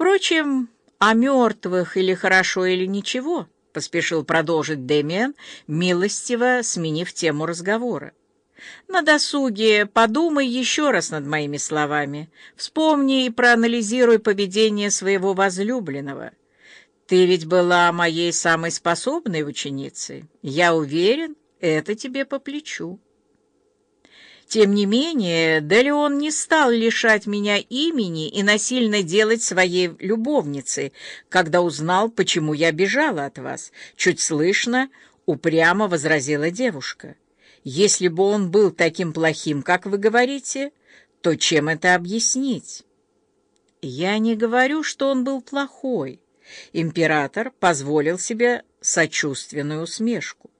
Впрочем, о мертвых или хорошо, или ничего, — поспешил продолжить Дэмиан, милостиво сменив тему разговора. На досуге подумай еще раз над моими словами. Вспомни и проанализируй поведение своего возлюбленного. Ты ведь была моей самой способной ученицей. Я уверен, это тебе по плечу. Тем не менее, Делеон не стал лишать меня имени и насильно делать своей любовницей, когда узнал, почему я бежала от вас. Чуть слышно, упрямо возразила девушка. Если бы он был таким плохим, как вы говорите, то чем это объяснить? Я не говорю, что он был плохой. Император позволил себе сочувственную усмешку.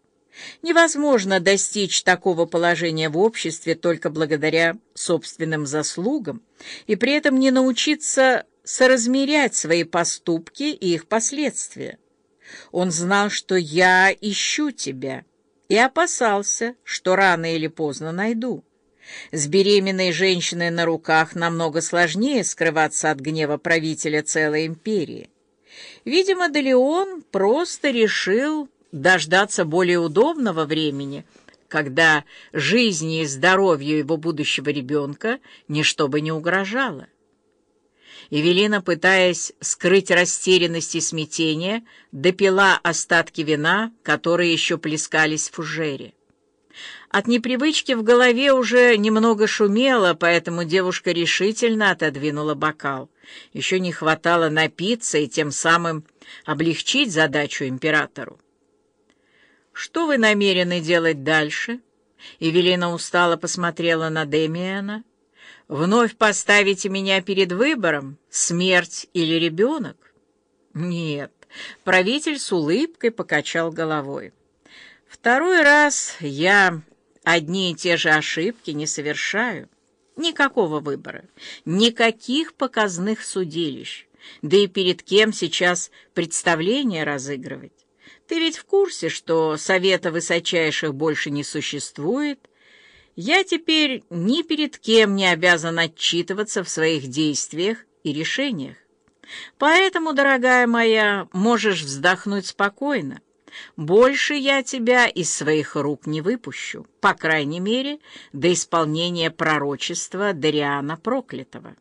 Невозможно достичь такого положения в обществе только благодаря собственным заслугам и при этом не научиться соразмерять свои поступки и их последствия. Он знал, что я ищу тебя, и опасался, что рано или поздно найду. С беременной женщиной на руках намного сложнее скрываться от гнева правителя целой империи. Видимо, Делеон просто решил дождаться более удобного времени, когда жизни и здоровью его будущего ребенка ничто бы не угрожало. Эвелина, пытаясь скрыть растерянность и смятение, допила остатки вина, которые еще плескались в фужере. От непривычки в голове уже немного шумело, поэтому девушка решительно отодвинула бокал. Еще не хватало напиться и тем самым облегчить задачу императору. «Что вы намерены делать дальше?» Эвелина устало посмотрела на Демиана. «Вновь поставите меня перед выбором, смерть или ребенок?» «Нет», — правитель с улыбкой покачал головой. «Второй раз я одни и те же ошибки не совершаю. Никакого выбора, никаких показных судилищ, да и перед кем сейчас представление разыгрывать. Ты ведь в курсе, что совета высочайших больше не существует? Я теперь ни перед кем не обязан отчитываться в своих действиях и решениях. Поэтому, дорогая моя, можешь вздохнуть спокойно. Больше я тебя из своих рук не выпущу, по крайней мере, до исполнения пророчества Дариана Проклятого.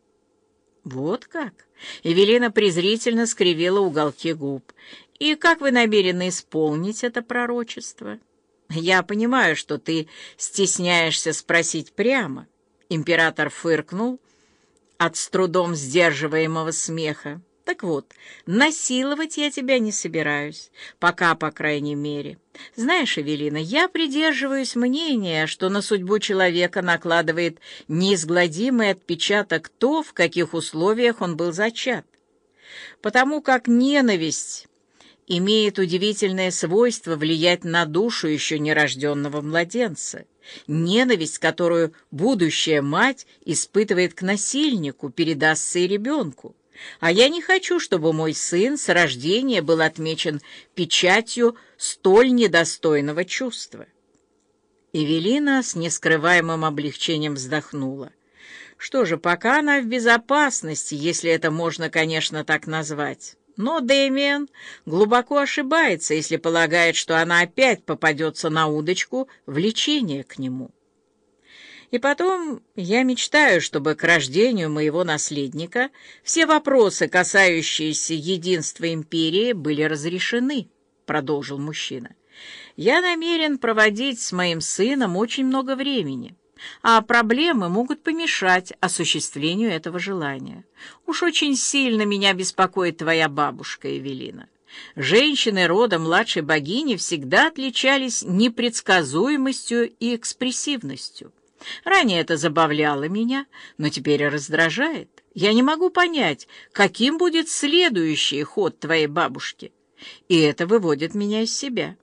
Вот как? Эвелина презрительно скривила уголки губ. И как вы намерены исполнить это пророчество? Я понимаю, что ты стесняешься спросить прямо. Император фыркнул от с трудом сдерживаемого смеха. Так вот, насиловать я тебя не собираюсь, пока, по крайней мере. Знаешь, Эвелина, я придерживаюсь мнения, что на судьбу человека накладывает неизгладимый отпечаток то, в каких условиях он был зачат. Потому как ненависть имеет удивительное свойство влиять на душу еще нерожденного младенца. Ненависть, которую будущая мать испытывает к насильнику, передастся и ребенку. А я не хочу, чтобы мой сын с рождения был отмечен печатью столь недостойного чувства. Эвелина с нескрываемым облегчением вздохнула. Что же, пока она в безопасности, если это можно, конечно, так назвать. Но Дэмиен глубоко ошибается, если полагает, что она опять попадется на удочку влечения к нему. И потом я мечтаю, чтобы к рождению моего наследника все вопросы, касающиеся единства империи, были разрешены, — продолжил мужчина. Я намерен проводить с моим сыном очень много времени а проблемы могут помешать осуществлению этого желания. Уж очень сильно меня беспокоит твоя бабушка Эвелина. Женщины рода младшей богини всегда отличались непредсказуемостью и экспрессивностью. Ранее это забавляло меня, но теперь раздражает. Я не могу понять, каким будет следующий ход твоей бабушки, и это выводит меня из себя.